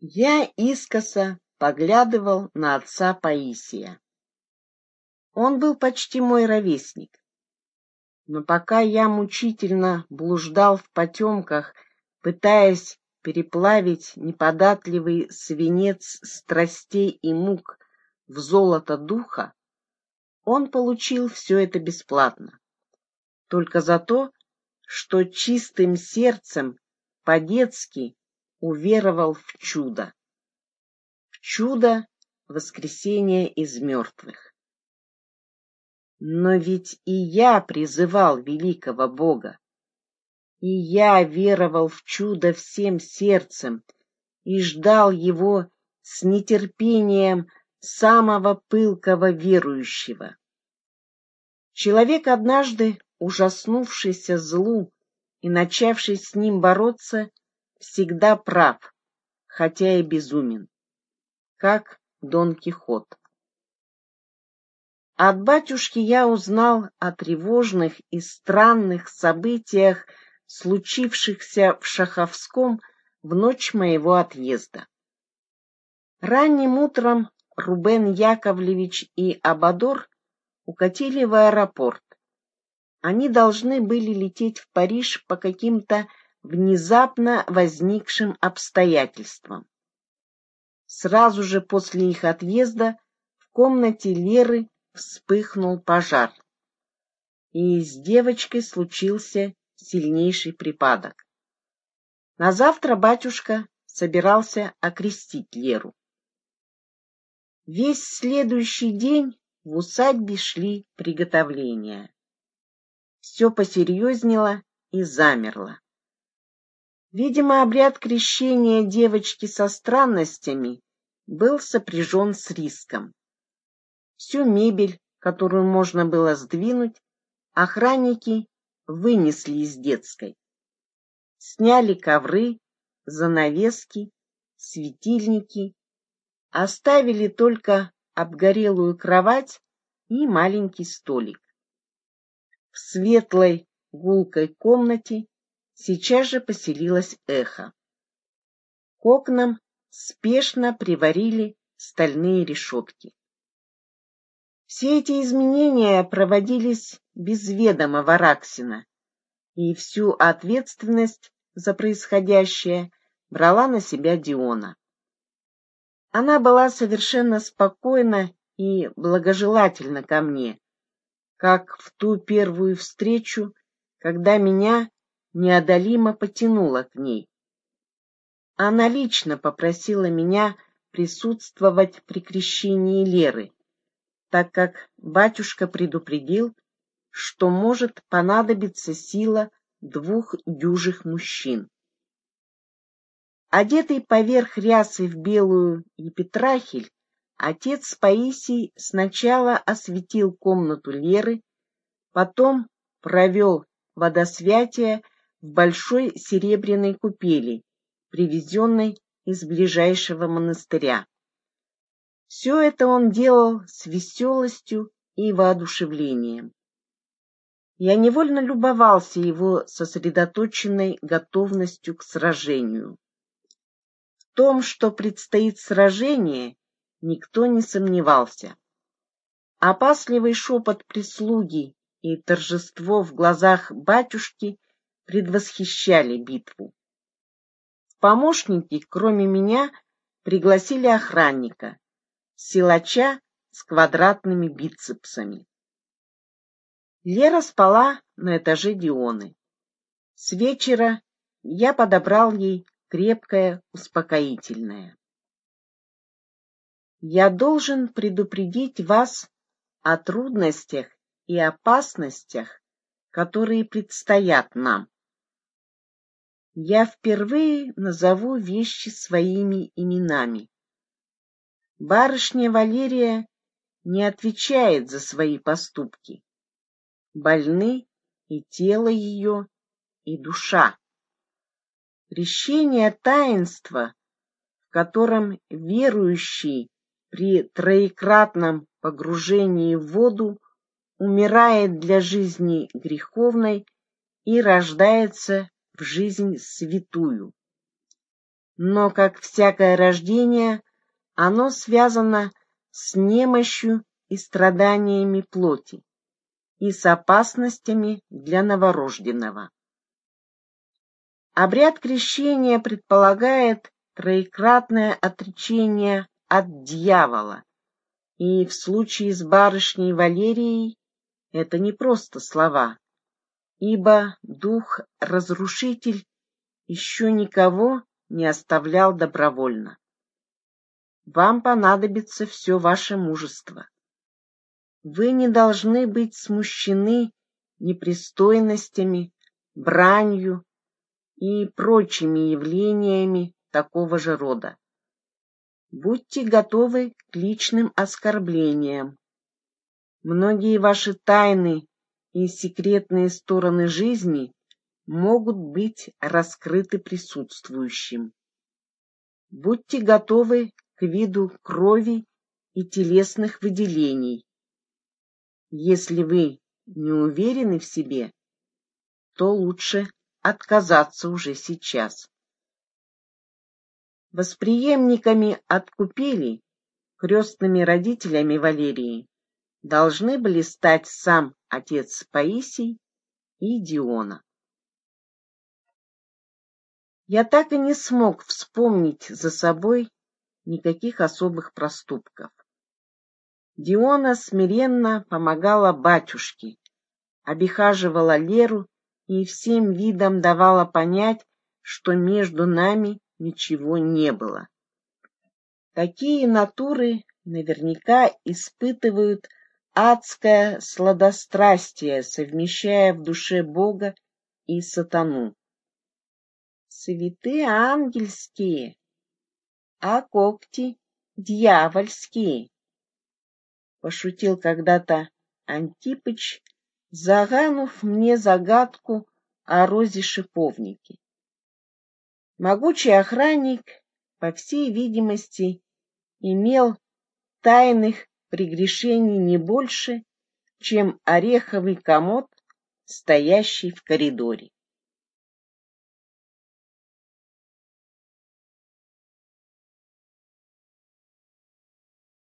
Я искоса поглядывал на отца Паисия. Он был почти мой ровесник. Но пока я мучительно блуждал в потемках, пытаясь переплавить неподатливый свинец страстей и мук в золото духа, он получил все это бесплатно. Только за то, что чистым сердцем, по-детски, уверовал в чудо. В чудо воскресения из мертвых. Но ведь и я призывал великого Бога, и я веровал в чудо всем сердцем и ждал его с нетерпением самого пылкого верующего. Человек, однажды ужаснувшийся злу и начавший с ним бороться, всегда прав, хотя и безумен, как Дон Кихот. От батюшки я узнал о тревожных и странных событиях, случившихся в Шаховском в ночь моего отъезда. Ранним утром Рубен Яковлевич и Абадор укатили в аэропорт. Они должны были лететь в Париж по каким-то внезапно возникшим обстоятельствам. Сразу же после их отъезда в комнате Леры вспыхнул пожар, и с девочкой случился сильнейший припадок. На завтра батюшка собирался окрестить Леру. Весь следующий день в усадьбе шли приготовления. Все посерьезнело и замерло. Видимо, обряд крещения девочки со странностями был сопряжен с риском. Всю мебель, которую можно было сдвинуть, охранники вынесли из детской. Сняли ковры, занавески, светильники, оставили только обгорелую кровать и маленький столик. В светлой гулкой комнате сейчас же поселилось эхо. К окнам спешно приварили стальные решетки. Все эти изменения проводились без ведома Вараксина, и всю ответственность за происходящее брала на себя Диона. Она была совершенно спокойна и благожелательна ко мне, как в ту первую встречу, когда меня неодолимо потянуло к ней. Она лично попросила меня присутствовать при крещении Леры, так как батюшка предупредил, что может понадобиться сила двух дюжих мужчин. Одетый поверх рясы в белую епитрахиль, отец Паисий сначала осветил комнату Леры, потом провел водосвятие в большой серебряной купели, привезенной из ближайшего монастыря. Все это он делал с веселостью и воодушевлением. Я невольно любовался его сосредоточенной готовностью к сражению. В том, что предстоит сражение, никто не сомневался. Опасливый шепот прислуги и торжество в глазах батюшки предвосхищали битву. В помощники, кроме меня, пригласили охранника, силача с квадратными бицепсами. Лера спала на этаже Дионы. С вечера я подобрал ей крепкое успокоительное. Я должен предупредить вас о трудностях и опасностях, которые предстоят нам я впервые назову вещи своими именами. Барышня Валерия не отвечает за свои поступки. Больны и тело ее, и душа. Крещение таинства, в котором верующий при троекратном погружении в воду умирает для жизни греховной и рождается в жизнь святую. но, как всякое рождение, оно связано с немощью и страданиями плоти и с опасностями для новорожденного. Обряд крещения предполагает троекратное отречение от дьявола, и в случае с барышней Валерией это не просто слова, ибо дух-разрушитель еще никого не оставлял добровольно. Вам понадобится все ваше мужество. Вы не должны быть смущены непристойностями, бранью и прочими явлениями такого же рода. Будьте готовы к личным оскорблениям. Многие ваши тайны и секретные стороны жизни могут быть раскрыты присутствующим. Будьте готовы к виду крови и телесных выделений. Если вы не уверены в себе, то лучше отказаться уже сейчас. Восприемниками от купели, крестными родителями Валерии, должны были стать сам отец Паисий и Диона. Я так и не смог вспомнить за собой никаких особых проступков. Диона смиренно помогала батюшке, обихаживала Леру и всем видом давала понять, что между нами ничего не было. Такие натуры наверняка испытывают адское сладострастие, совмещая в душе Бога и сатану. Цветы ангельские, а когти дьявольские, пошутил когда-то Антипыч заганув мне загадку о розе-шиповнике. Могучий охранник, по всей видимости, имел тайных прегрешений не больше, чем ореховый комод, стоящий в коридоре.